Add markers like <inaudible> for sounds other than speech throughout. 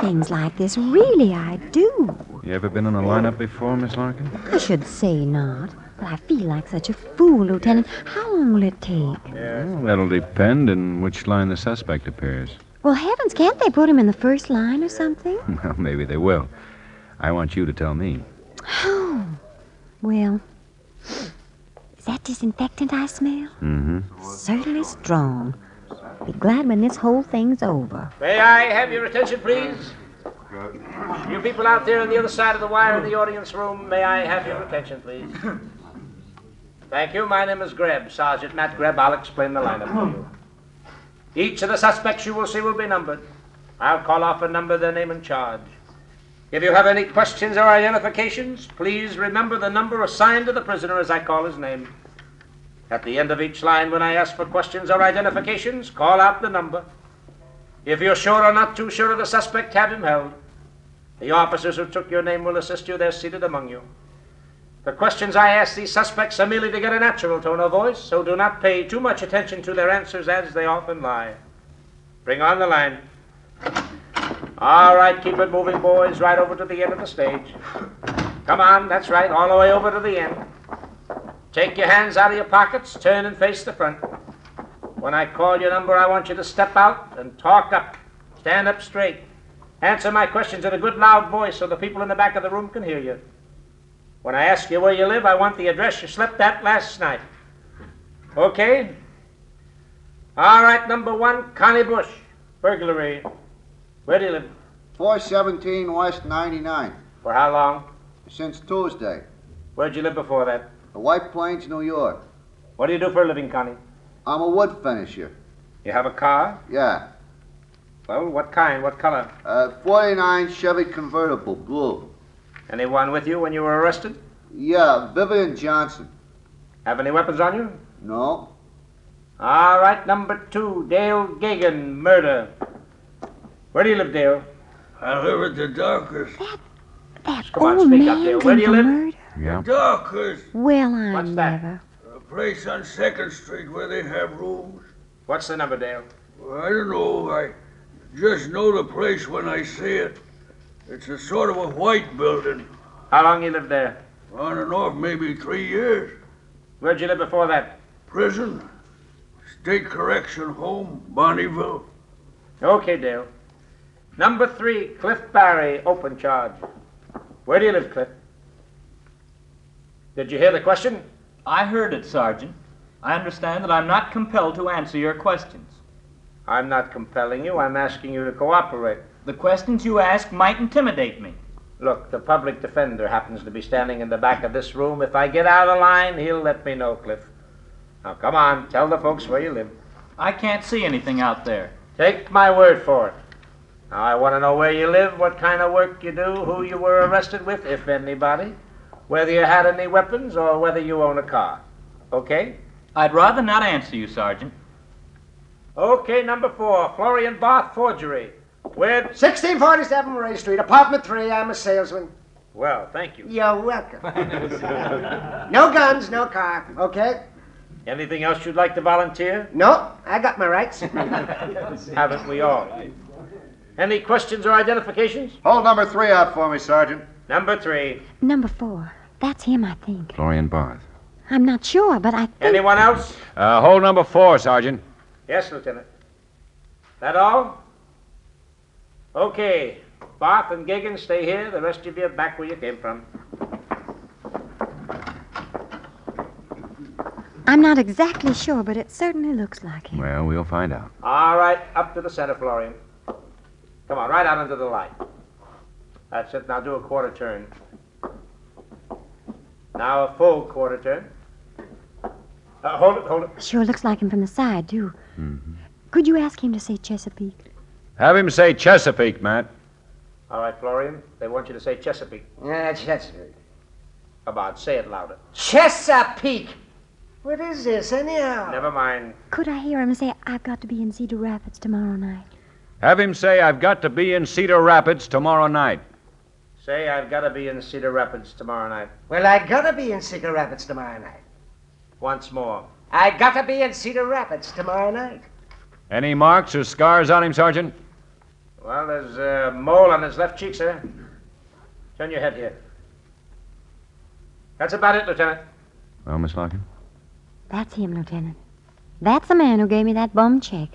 Things like this. Really, I do. You ever been in a lineup before, Miss Larkin? I should say not. But I feel like such a fool, Lieutenant. How long will it take? Well, that'll depend on which line the suspect appears. Well, heavens, can't they put him in the first line or something? <laughs> Well, maybe they will. I want you to tell me. Oh, well. Is that disinfectant I smell? Mm-hmm. Certainly strong. Be glad when this whole thing's over. May I have your attention, please? You people out there on the other side of the wire in the audience room, may I have your attention, please? <clears throat> Thank you. My name is Greb, Sergeant Matt Greb. I'll explain the lineup to you. Each of the suspects you will see will be numbered. I'll call off a number, their name and charge. If you have any questions or identifications, please remember the number assigned to the prisoner as I call his name. At the end of each line, when I ask for questions or identifications, call out the number. If you're sure or not too sure of the suspect, have him held. The officers who took your name will assist you. They're seated among you. The questions I ask these suspects are merely to get a natural tone of voice, so do not pay too much attention to their answers as they often lie. Bring on the line. All right, keep it moving, boys, right over to the end of the stage. Come on, that's right, all the way over to the end. Take your hands out of your pockets, turn and face the front. When I call your number, I want you to step out and talk up. Stand up straight. Answer my questions in a good loud voice so the people in the back of the room can hear you. When I ask you where you live, I want the address you slept at last night. Okay? All right, number one, Connie Bush. Burglary. Where do you live? 417 West 99. For how long? Since Tuesday. Where'd you live before that? The White Plains, New York. What do you do for a living, Connie? I'm a wood finisher. You have a car? Yeah. Well, what kind? What color? Uh, 49 Chevy convertible, blue. Anyone with you when you were arrested? Yeah, Vivian Johnson. Have any weapons on you? No. All right, number two, Dale Gagan, murder. Where do you live, Dale? I live at the Dockers. That Come on, old speak up man there. Where do you for live? murder? Yeah. Dockers, Well, I What's that? never. a place on Second Street where they have rooms. What's the number, Dale? Well, I don't know. I just know the place when I see it. It's a sort of a white building. How long you lived there? On and off, maybe three years. Where'd you live before that? Prison, state correction home, Bonneville. Okay, Dale. Number three, Cliff Barry, open charge. Where do you live, Cliff? Did you hear the question? I heard it, Sergeant. I understand that I'm not compelled to answer your questions. I'm not compelling you. I'm asking you to cooperate. The questions you ask might intimidate me. Look, the public defender happens to be standing in the back of this room. If I get out of line, he'll let me know, Cliff. Now, come on, tell the folks where you live. I can't see anything out there. Take my word for it. Now, I want to know where you live, what kind of work you do, who you were arrested with, if anybody, whether you had any weapons, or whether you own a car. Okay? I'd rather not answer you, Sergeant. Okay, number four, Florian Barth forgery. Where? 1647 Ray Street, apartment three. I'm a salesman. Well, thank you. You're welcome. no guns, no car. Okay? Anything else you'd like to volunteer? No, I got my rights. <laughs> Haven't we all? Any questions or identifications? Hold number three out for me, Sergeant. Number three. Number four. That's him, I think. Florian Barth. I'm not sure, but I think. Anyone else? Uh, hold number four, Sergeant. Yes, Lieutenant. That all? Okay. Barth and Giggins, stay here. The rest of you back where you came from. I'm not exactly sure, but it certainly looks like him. Well, we'll find out. All right, up to the center, Florian. Come on, right out into the light. That's it. Now do a quarter turn. Now a full quarter turn. Uh, hold it, hold it. Sure looks like him from the side, too. Mm-hmm. Could you ask him to say Chesapeake? Have him say Chesapeake, Matt. All right, Florian. They want you to say Chesapeake. Yeah, Chesapeake. About say it louder. Chesapeake! What is this, anyhow? Never mind. Could I hear him say, I've got to be in Cedar Rapids tomorrow night? Have him say, I've got to be in Cedar Rapids tomorrow night. Say I've got to be in Cedar Rapids tomorrow night. Well, I've gotta be in Cedar Rapids tomorrow night. Once more. I've gotta be in Cedar Rapids tomorrow night. Any marks or scars on him, Sergeant? Well, there's a mole on his left cheek, sir. Turn your head here. That's about it, Lieutenant. Well, Miss Larkin? That's him, Lieutenant. That's the man who gave me that bum check.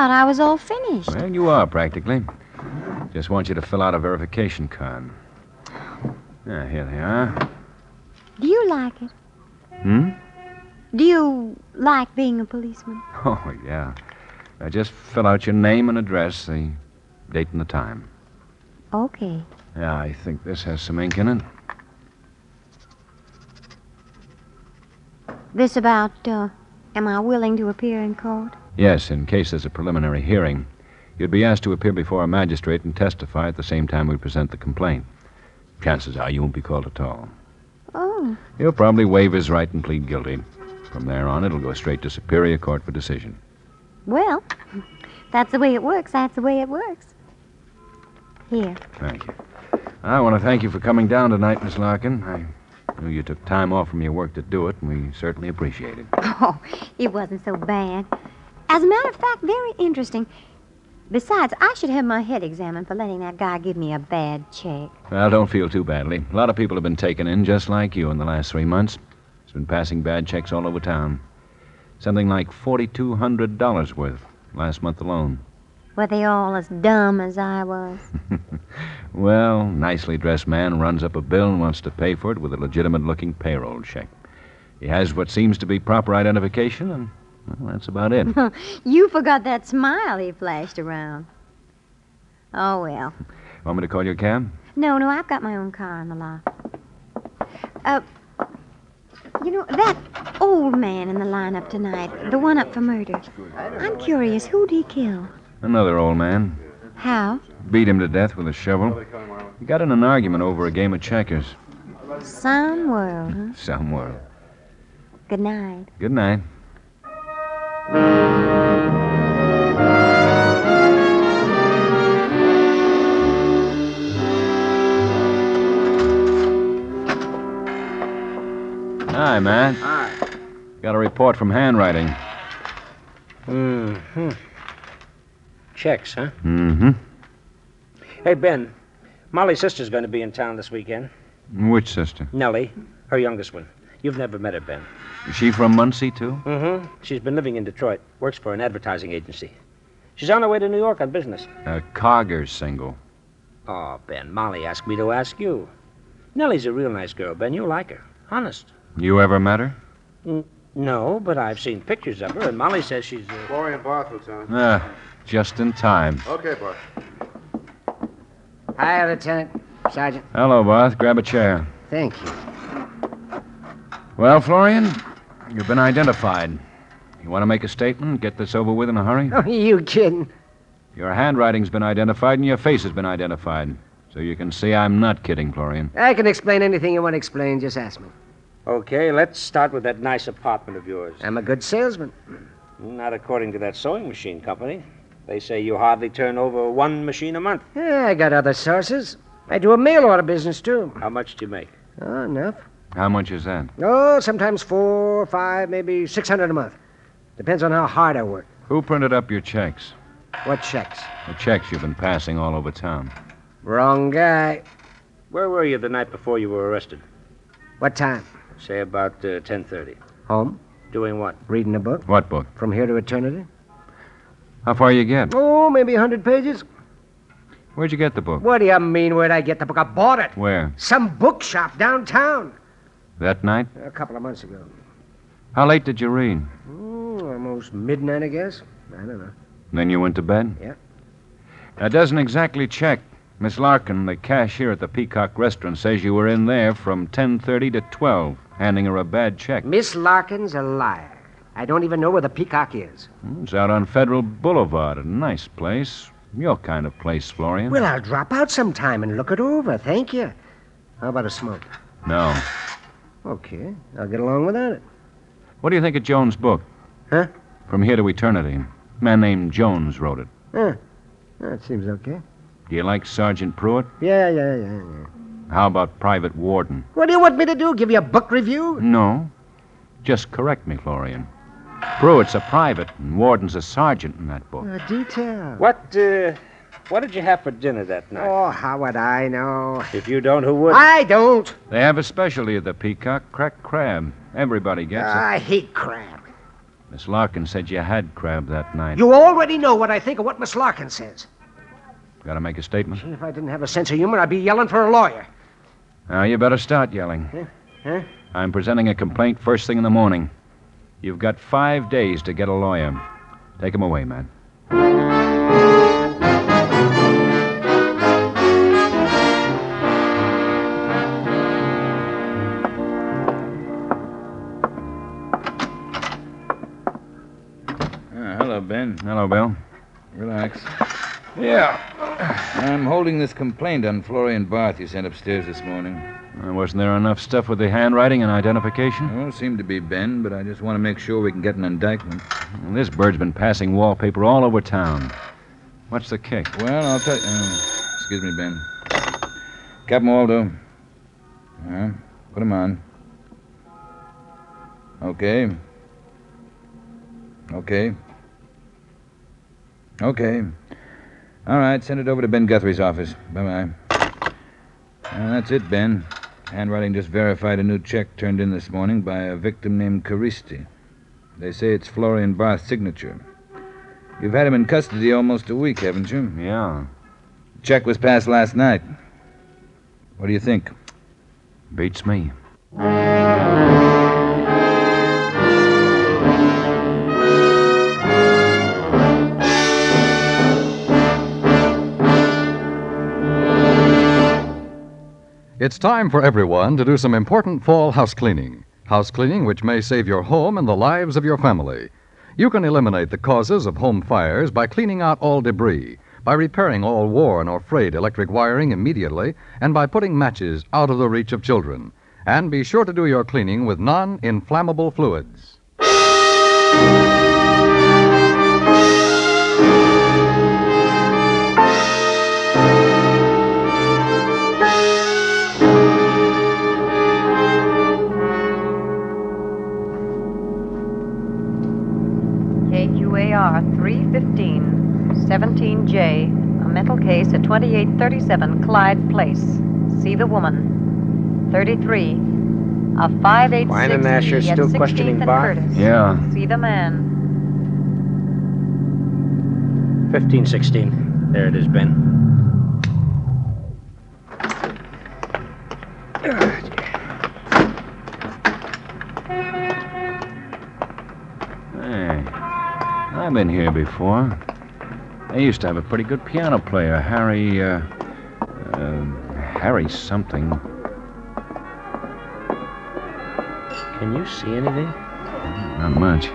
Thought I was all finished. Well, you are, practically. Just want you to fill out a verification card. Yeah, here they are. Do you like it? Hmm? Do you like being a policeman? <laughs> Oh, yeah. Now just fill out your name and address, the date and the time. Okay. Yeah, I think this has some ink in it. This about, uh, am I willing to appear in court? Yes, in case there's a preliminary hearing, you'd be asked to appear before a magistrate and testify at the same time we present the complaint. Chances are you won't be called at all. Oh, He'll probably waive his right and plead guilty. From there on, it'll go straight to Superior Court for decision. well, that's the way it works. That's the way it works. Here. Thank you. I want to thank you for coming down tonight, Miss Larkin. I knew you took time off from your work to do it, and we certainly appreciate it. Oh, it wasn't so bad. As a matter of fact, very interesting. Besides, I should have my head examined for letting that guy give me a bad check. Well, don't feel too badly. A lot of people have been taken in just like you in the last three months. It's been passing bad checks all over town. Something like $4,200 worth last month alone. Were they all as dumb as I was? <laughs> Well, nicely dressed man runs up a bill and wants to pay for it with a legitimate looking payroll check. He has what seems to be proper identification, and well, that's about it. <laughs> you forgot that smile he flashed around. Oh, well. Want me to call your cab? No, no, I've got my own car in the lot. Uh, you know, that old man in the lineup tonight, the one up for murder. I'm curious, who'd he kill? Another old man. How? Beat him to death with a shovel. He got in an argument over a game of checkers. Some world, huh? Somewhere. Good night. Good night. Hi, Matt. Hi. Got a report from handwriting. Mm-hmm. Checks, huh? Mm-hmm. Hey, Ben. Molly's sister's going to be in town this weekend. Which sister? Nellie, her youngest one. You've never met her, Ben. Is she from Muncie, too? Mm-hmm. She's been living in Detroit. Works for an advertising agency. She's on her way to New York on business. A Cogger single. Oh, Ben, Molly asked me to ask you. Nellie's a real nice girl, Ben. You'll like her. Honest. You ever met her? No, but I've seen pictures of her, and Molly says she's. Uh... Florian Barth, Lieutenant. Ah, just in time. Okay, Barth. Hi, Lieutenant. Sergeant. Hello, Barth. Grab a chair. Thank you. Well, Florian, you've been identified. You want to make a statement? Get this over with in a hurry? <laughs> Oh, you kidding? Your handwriting's been identified and your face has been identified. So you can see I'm not kidding, Florian. I can explain anything you want to explain. Just ask me. Okay, let's start with that nice apartment of yours. I'm a good salesman. Not according to that sewing machine company. They say you hardly turn over one machine a month. Yeah, I got other sources. I do a mail order business, too. How much do you make? Oh, enough. How much is that? Oh, sometimes four, five, maybe six hundred a month. Depends on how hard I work. Who printed up your checks? What checks? The checks you've been passing all over town. Wrong guy. Where were you the night before you were arrested? What time? Say about uh, 10.30. Home. Doing what? Reading a book. What book? From here to eternity. How far you get? Oh, maybe a hundred pages. Where'd you get the book? What do you mean, where'd I get the book? I bought it. Where? Some bookshop downtown. That night? A couple of months ago. How late did you read? Mm, almost midnight, I guess. I don't know. Then you went to bed? Yeah. That doesn't exactly check. Miss Larkin, the cashier at the Peacock restaurant, says you were in there from 10.30 to 12, handing her a bad check. Miss Larkin's a liar. I don't even know where the Peacock is. Hmm, It's out on Federal Boulevard, a nice place. Your kind of place, Florian. Well, I'll drop out sometime and look it over. Thank you. How about a smoke? No. Okay, I'll get along without it. What do you think of Jones' book? Huh? From Here to Eternity. A man named Jones wrote it. Huh. That seems okay. Do you like Sergeant Prewitt? Yeah, yeah, yeah, yeah. How about Private Warden? What do you want me to do? Give you a book review? No. Just correct me, Florian. Prewitt's a private, and Warden's a sergeant in that book. Uh, detail. What, uh, what did you have for dinner that night? Oh, how would I know? If you don't, who would? I don't. They have a specialty at the Peacock, cracked crab. Everybody gets it. I hate crab. Miss Larkin said you had crab that night. You already know what I think of what Miss Larkin says. Got to make a statement? If I didn't have a sense of humor, I'd be yelling for a lawyer. Now, you better start yelling. Huh? I'm presenting a complaint first thing in the morning. You've got five days to get a lawyer. Take him away, man. Hello, Bill. Relax. Yeah. I'm holding this complaint on Florian Barth you sent upstairs this morning. Uh, wasn't there enough stuff with the handwriting and identification? Well, seemed to be Ben, but I just want to make sure we can get an indictment. Well, this bird's been passing wallpaper all over town. What's the kick? Well, I'll tell you. Uh, excuse me, Ben. Captain Waldo. Uh, put him on. Okay. Okay. Okay. All right, send it over to Ben Guthrie's office. Bye bye. Uh, that's it, Ben. Handwriting just verified a new check turned in this morning by a victim named Caristi. They say it's Florian Barth's signature. You've had him in custody almost a week, haven't you? Yeah. Check was passed last night. What do you think? Beats me. It's time for everyone to do some important fall house cleaning. House cleaning which may save your home and the lives of your family. You can eliminate the causes of home fires by cleaning out all debris, by repairing all worn or frayed electric wiring immediately, and by putting matches out of the reach of children. And be sure to do your cleaning with non inflammable fluids. 315, 17J, a mental case at 2837 Clyde Place. See the woman. 33, a 586 Wine and Asher at still questioning and Barth? Curtis. Yeah. See the man. 1516. There it is, Ben. Been here before. They used to have a pretty good piano player, Harry, uh, uh, Harry something. Can you see anything? Not much.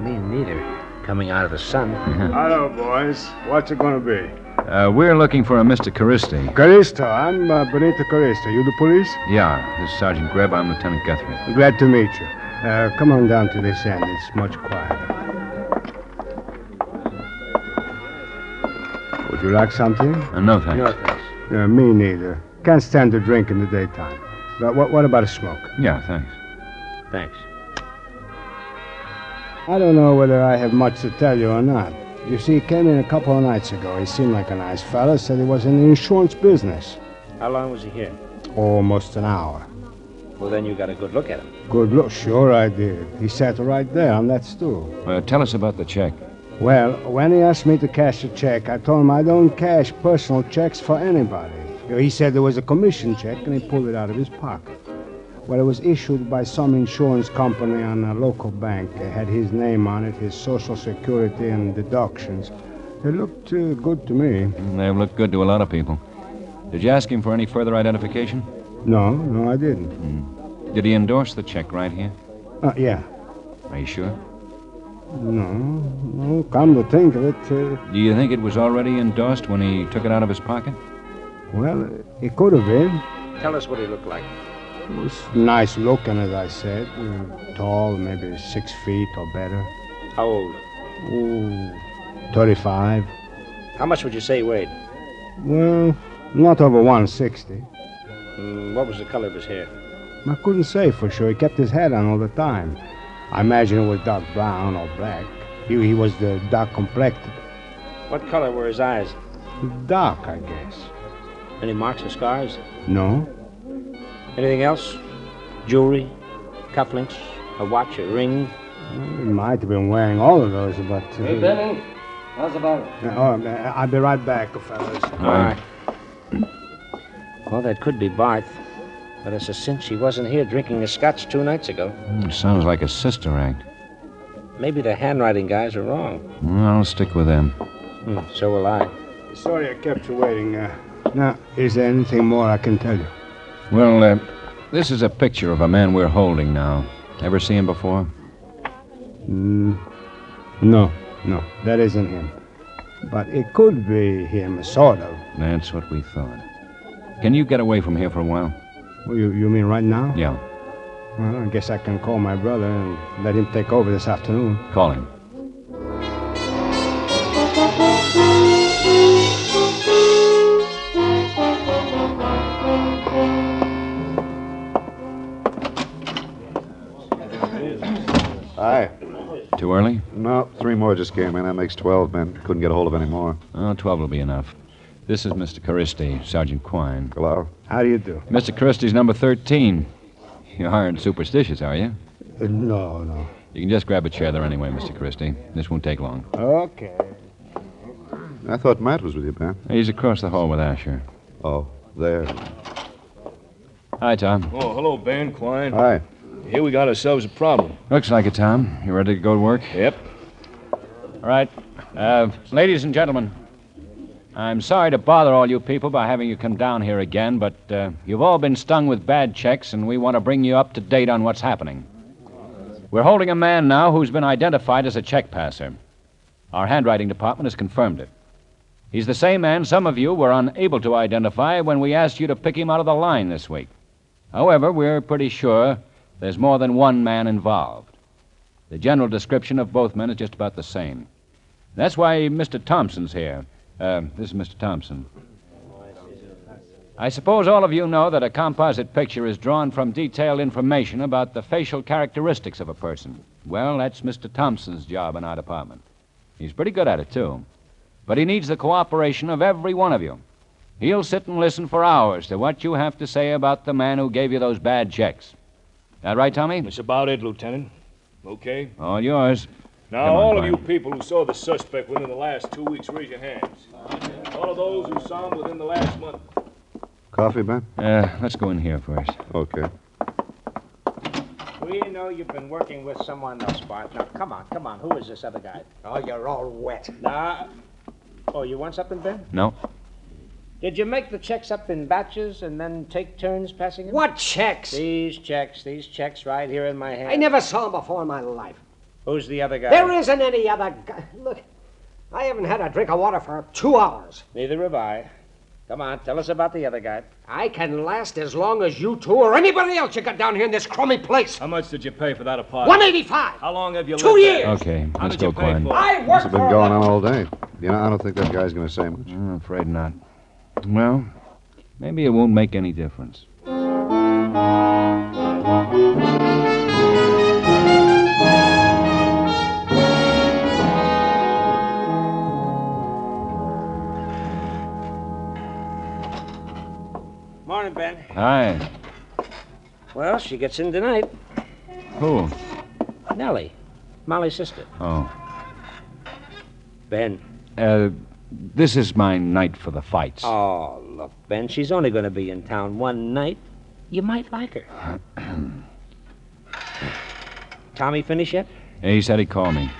Me neither. Coming out of the sun. <laughs> Hello, boys. What's it going to be? Uh, we're looking for a Mr. Caristi. Caristo. I'm uh, Benito Caristo. You the police? Yeah, this is Sergeant Greb. I'm Lieutenant Guthrie. Glad to meet you. Uh, come on down to this end. It's much quieter. Would you like something? Uh, no, thanks. No, thanks. Uh, me neither. Can't stand to drink in the daytime. But what, what about a smoke? Yeah, thanks. Thanks. I don't know whether I have much to tell you or not. You see, he came in a couple of nights ago. He seemed like a nice fellow, Said he was in the insurance business. How long was he here? Almost an hour. Well, then you got a good look at him. Good look. Sure I did. He sat right there on that stool. Uh, tell us about the check. Well, when he asked me to cash a check, I told him I don't cash personal checks for anybody. He said there was a commission check, and he pulled it out of his pocket. Well, it was issued by some insurance company on a local bank. It had his name on it, his social security, and deductions. It looked uh, good to me. They've looked good to a lot of people. Did you ask him for any further identification? No, no, I didn't. Did he endorse the check right here? Uh, yeah. Are you sure? No, no, come to think of it, uh, Do you think it was already endorsed when he took it out of his pocket? well, it could have been. Tell us what he looked like. It was nice looking, as I said. Uh, tall, maybe six feet or better. How old? Ooh, 35. How much would you say he weighed? Well, not over 160. Mm, what was the color of his hair? I couldn't say for sure. He kept his hat on all the time. I imagine it was dark brown or black. He, he was the dark complected. What color were his eyes? Dark, I guess. Any marks or scars? No? Anything else? Jewelry? Cufflinks? A watch, a ring? He might have been wearing all of those, but. Uh, Hey, Benny, how's about it? Uh, oh, uh, I'll be right back, fellas. All right. Well, that could be Barth. But it's a cinch he wasn't here drinking the scotch two nights ago. Hmm, sounds like a sister act. Maybe the handwriting guys are wrong. Well, I'll stick with them. Hmm, so will I. Sorry I kept you waiting. Uh, now, is there anything more I can tell you? Well, uh, this is a picture of a man we're holding now. Ever see him before? Mm, no, no, that isn't him. But it could be him, sort of. That's what we thought. Can you get away from here for a while? Well, you, you mean right now? Yeah. Well, I guess I can call my brother and let him take over this afternoon. Call him. Aye. Too early? No, three more just came in. That makes 12 men. Couldn't get a hold of any more. Oh, 12 will be enough. This is Mr. Caristi, Sergeant Quine. Hello. How do you do? Mr. Caristi's number 13. You aren't superstitious, are you? Uh, no, no. You can just grab a chair there anyway, Mr. Caristi. This won't take long. Okay. I thought Matt was with you, Ben. He's across the hall with Asher. Oh, there. Hi, Tom. Oh, hello, Ben Quine. Hi. Here we got ourselves a problem. Looks like it, Tom. You ready to go to work? Yep. All right. Uh, ladies and gentlemen, I'm sorry to bother all you people by having you come down here again, but uh, you've all been stung with bad checks, and we want to bring you up to date on what's happening. We're holding a man now who's been identified as a check passer. Our handwriting department has confirmed it. He's the same man some of you were unable to identify when we asked you to pick him out of the line this week. However, we're pretty sure there's more than one man involved. The general description of both men is just about the same. That's why Mr. Thompson's here. Uh, this is Mr. Thompson. I suppose all of you know that a composite picture is drawn from detailed information about the facial characteristics of a person. Well, that's Mr. Thompson's job in our department. He's pretty good at it, too. But he needs the cooperation of every one of you. He'll sit and listen for hours to what you have to say about the man who gave you those bad checks. That right, Tommy? That's about it, Lieutenant. Okay? All yours. Now, Come on, all of you people who saw the suspect within the last two weeks, raise your hands. All of those who saw him within the last month. Coffee, Ben? Uh, let's go in here first. Okay. We know you've been working with someone else, Barth. Now, come on, come on. Who is this other guy? Oh, you're all wet. Nah. Oh, you want something, Ben? No. Did you make the checks up in batches and then take turns passing them? What checks? These checks, these checks right here in my hand. I never saw them before in my life. Who's the other guy? There isn't any other guy. Look, I haven't had a drink of water for two hours. Neither have I. Come on, tell us about the other guy. I can last as long as you two or anybody else you got down here in this crummy place. How much did you pay for that apartment? 185. How long have you Two lived years. Okay, How let's did you go, pay Quine. for it? I This worked has been for going on all day. You know, I don't think that guy's going to say much. I'm afraid not. Well, maybe it won't make any difference. Hi. Well, she gets in tonight. Who? Nellie, Molly's sister. Oh. Ben. Uh, this is my night for the fights. Oh, look, Ben, she's only going to be in town one night. You might like her. <clears throat> Tommy finish yet? he said he'd call me.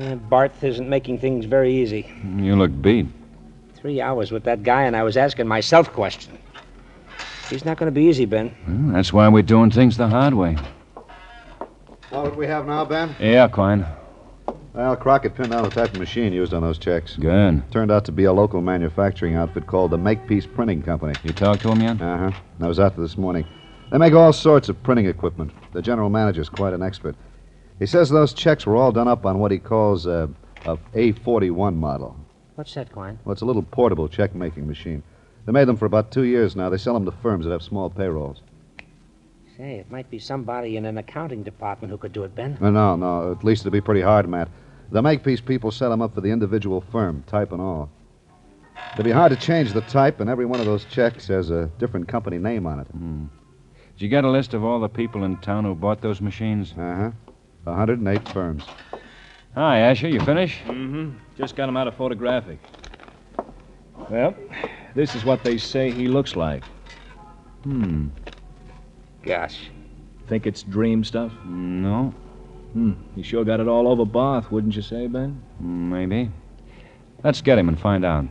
Uh, Barth isn't making things very easy. You look beat. Three hours with that guy, and I was asking myself questions. He's not going to be easy, Ben. Well, that's why we're doing things the hard way. Well, what do we have now, Ben? Yeah, Quine. Well, Crockett pinned down the type of machine used on those checks. Good. Turned out to be a local manufacturing outfit called the Makepeace Printing Company. You talked to him yet? Uh huh. I was out there this morning. They make all sorts of printing equipment. The general manager's quite an expert. He says those checks were all done up on what he calls a, a A41 model. What's that, Quine? Well, it's a little portable check making machine. They made them for about two years now. They sell them to firms that have small payrolls. Say, it might be somebody in an accounting department who could do it, Ben. No, no, no. At least it'd be pretty hard, Matt. The Makepeace people set them up for the individual firm, type and all. It'd be hard to change the type, and every one of those checks has a different company name on it. Hmm. Did you get a list of all the people in town who bought those machines? Uh huh. 108 firms. Hi, Asher. You finished? Mm-hmm. Just got him out of photographic. Well, this is what they say he looks like. Hmm. Gosh. Think it's dream stuff? No. Hmm. He sure got it all over Barth, wouldn't you say, Ben? Maybe. Let's get him and find out.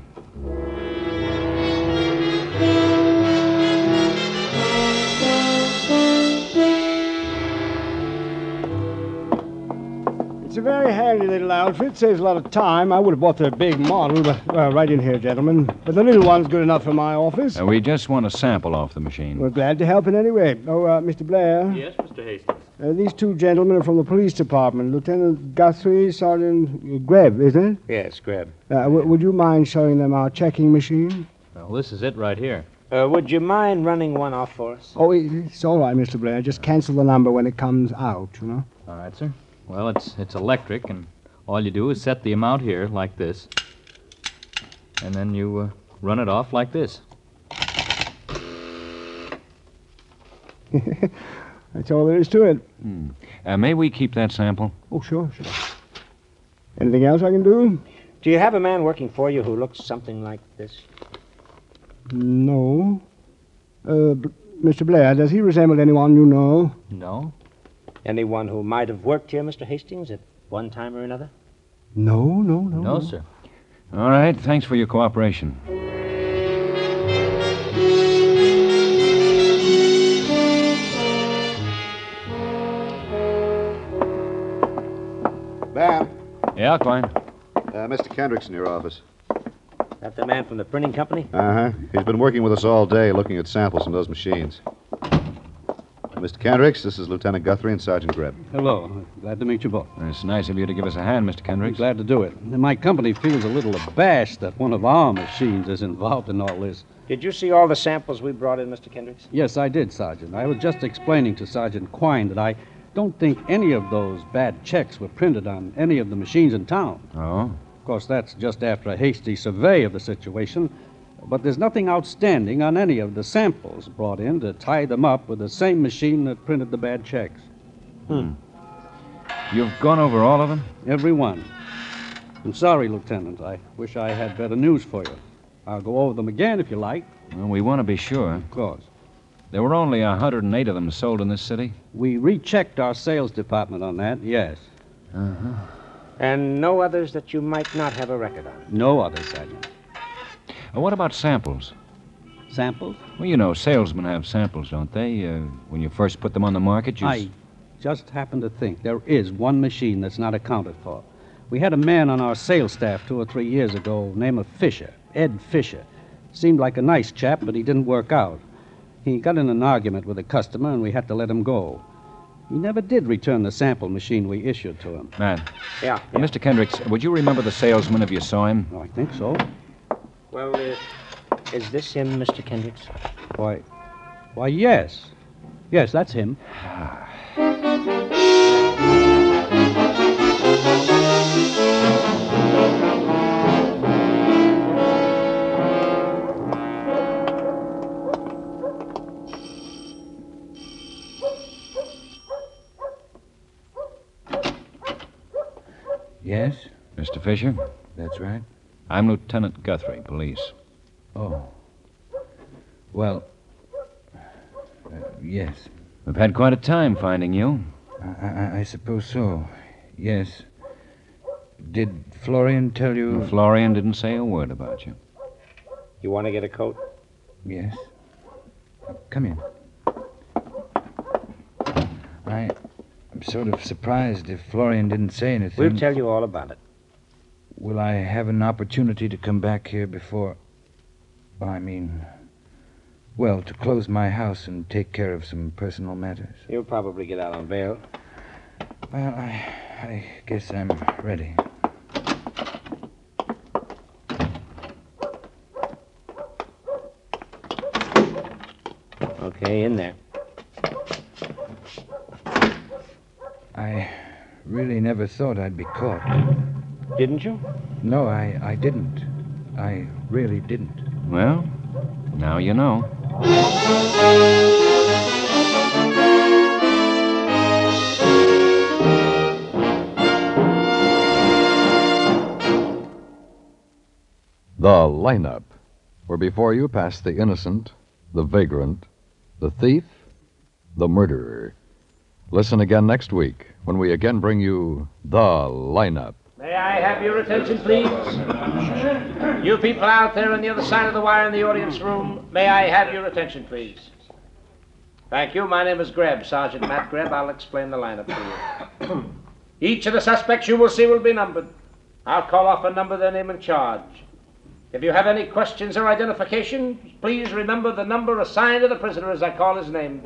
A very handy little outfit. Saves a lot of time. I would have bought the big model, but, well, right in here, gentlemen. But the little one's good enough for my office. Uh, we just want a sample off the machine. We're glad to help in any way. Oh, uh, Mr. Blair. Yes, Mr. Hastings. Uh, these two gentlemen are from the police department. Lieutenant Guthrie, Sergeant Greb, isn't it? Yes, Greb. Uh, w- would you mind showing them our checking machine? Well, this is it right here. Uh, would you mind running one off for us? Oh, it's all right, Mr. Blair. Just cancel the number when it comes out, you know? All right, sir. Well, it's it's electric, and all you do is set the amount here like this, and then you uh, run it off like this. <laughs> That's all there is to it. Hmm. Uh, may we keep that sample? Oh, sure, sure. Anything else I can do? Do you have a man working for you who looks something like this? No. Uh, Mr. Blair, does he resemble anyone you know? No. Anyone who might have worked here, Mr. Hastings, at one time or another? No, no, no. No, sir. All right. Thanks for your cooperation. Ben, Yeah, Quine. uh, Mr. Kendrick's in your office. That the man from the printing company? Uh huh. He's been working with us all day looking at samples from those machines. Mr. Kendricks, this is Lieutenant Guthrie and Sergeant Greb. Hello. Glad to meet you both. It's nice of you to give us a hand, Mr. Kendricks. Glad to do it. My company feels a little abashed that one of our machines is involved in all this. Did you see all the samples we brought in, Mr. Kendricks? Yes, I did, Sergeant. I was just explaining to Sergeant Quine that I don't think any of those bad checks were printed on any of the machines in town. Oh? Of course, that's just after a hasty survey of the situation. But there's nothing outstanding on any of the samples brought in to tie them up with the same machine that printed the bad checks. Hmm. You've gone over all of them? Every one. I'm sorry, Lieutenant. I wish I had better news for you. I'll go over them again if you like. Well, we want to be sure. Of course. There were only 108 of them sold in this city? We rechecked our sales department on that, yes. Uh-huh. And no others that you might not have a record on? No others, Sergeant. Uh, what about samples? Samples? Well, you know, salesmen have samples, don't they? Uh, when you first put them on the market, you. I just happen to think there is one machine that's not accounted for. We had a man on our sales staff two or three years ago named of Fisher, Ed Fisher. Seemed like a nice chap, but he didn't work out. He got in an argument with a customer, and we had to let him go. He never did return the sample machine we issued to him. Matt. Yeah. Uh, Mr. Kendricks, would you remember the salesman if you saw him? I think so. Well, uh, is this him, Mr. Kendricks? Why, why, yes. Yes, that's him. Yes? Mr. Fisher? That's right. I'm Lieutenant Guthrie, police. Oh. Well, uh, yes. We've had quite a time finding you. I, I, I suppose so. Yes. Did Florian tell you? Florian didn't say a word about you. You want to get a coat? Yes. Come in. I, I'm sort of surprised if Florian didn't say anything. We'll tell you all about it. Will I have an opportunity to come back here before. I mean. Well, to close my house and take care of some personal matters? You'll probably get out on bail. Well, I. I guess I'm ready. Okay, in there. I really never thought I'd be caught. Didn't you? No, I, I didn't. I really didn't. Well, now you know. The lineup, where before you pass the innocent, the vagrant, the thief, the murderer. Listen again next week when we again bring you the lineup. May I have your attention, please? You people out there on the other side of the wire in the audience room, may I have your attention, please? Thank you. My name is Greb, Sergeant Matt Greb. I'll explain the lineup to you. Each of the suspects you will see will be numbered. I'll call off a number, their name, and charge. If you have any questions or identification, please remember the number assigned to the prisoner as I call his name.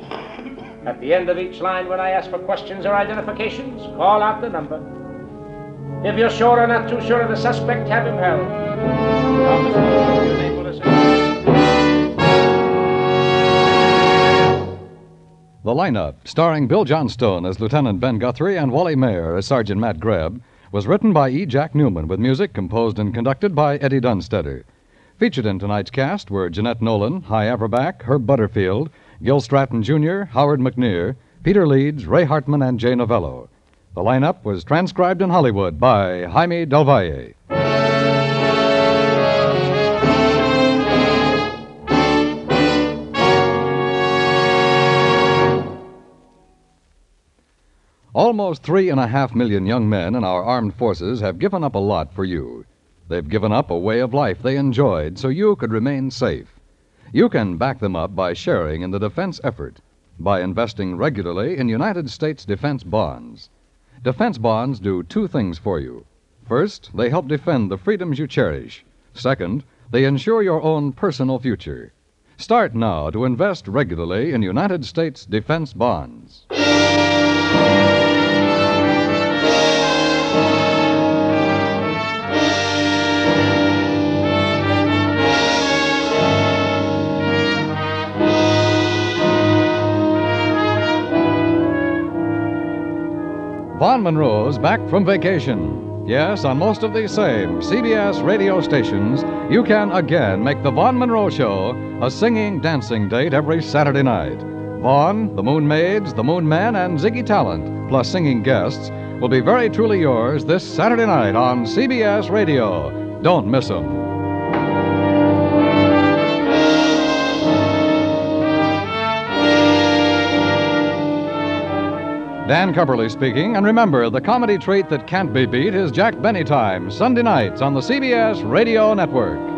At the end of each line, when I ask for questions or identifications, call out the number. If you're sure or not too sure of the suspect, have him held. The lineup, starring Bill Johnstone as Lieutenant Ben Guthrie and Wally Maher as Sergeant Matt Greb, was written by E. Jack Neuman with music composed and conducted by Eddie Dunstedter. Featured in tonight's cast were Jeanette Nolan, Hy Averback, Herb Butterfield, Gil Stratton Jr., Howard McNear, Peter Leeds, Ray Hartman, and Jay Novello. The lineup was transcribed in Hollywood by Jaime Del Valle. Almost three and a half million young men in our armed forces have given up a lot for you. They've given up a way of life they enjoyed so you could remain safe. You can back them up by sharing in the defense effort, by investing regularly in United States defense bonds. Defense bonds do two things for you. First, they help defend the freedoms you cherish. Second, they ensure your own personal future. Start now to invest regularly in United States defense bonds. Vaughn Monroe's back from vacation. Yes, on most of these same CBS radio stations, you can again make the Von Monroe Show a singing, dancing date every Saturday night. Vaughn, the Moon Maids, the Moon Men, and Ziggy Talent, plus singing guests, will be very truly yours this Saturday night on CBS Radio. Don't miss them. Dan Cubberly speaking, and remember, the comedy treat that can't be beat is Jack Benny Time, Sunday nights on the CBS Radio Network.